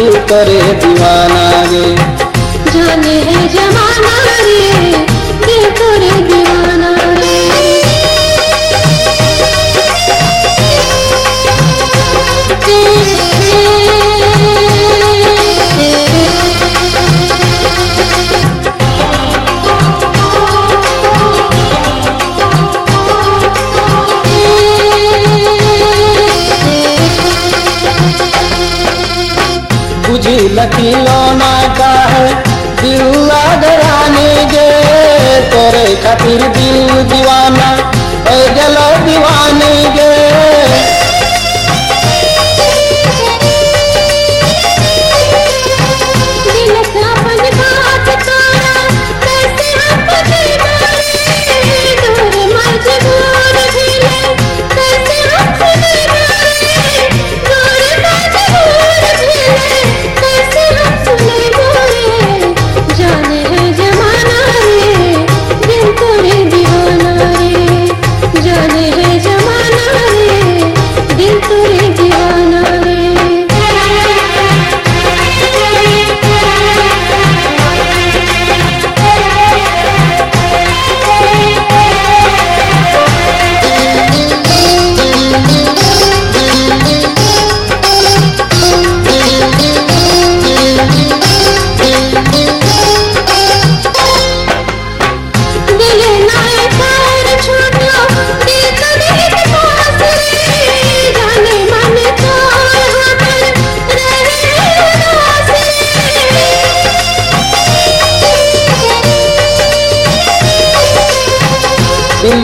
दिल करे दीवाना गे जाने है जमाना रे। बुझी लकीलोना का है दिल लागराने गे तेरे खातिर दिल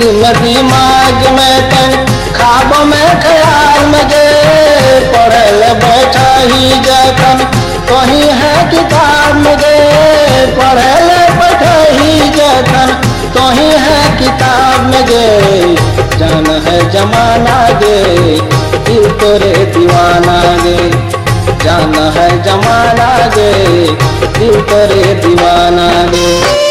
दिल में दिमाग में तन खाब में ख्याल में गे पढ़ल बैठा ही जखन कहीं है किताब में गे पढ़ल बैठा ही जखन कहीं है किताब में गे जान है जमाना गे दिल तोरे दीवाना गे जान है जमाना गे दिल तोरे दीवाना गे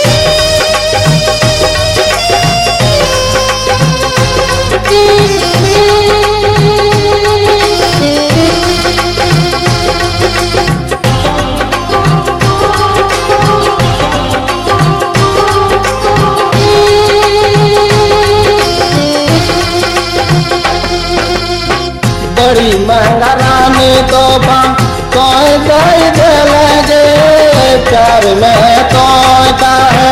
बड़ी महँगा रानी तोहफा कोई दई देलगे प्यार में कोई का है?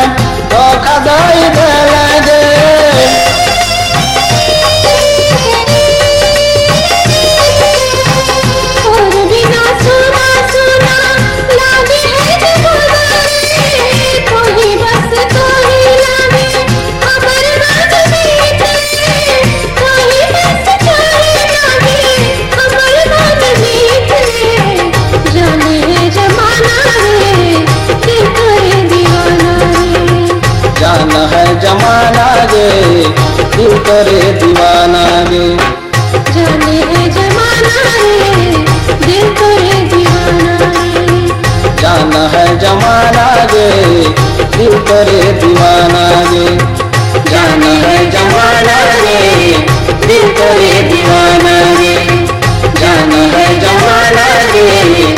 रे दीवाना गे। जाना है जमाना रे दिल तो रे दीवाना जाना है जमाना गे दिल तो रे दीवाना गे। जाना है जमाना रे दिल तो रे दीवाना गे। जाना है जमाना गे